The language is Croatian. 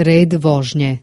Red vožnje.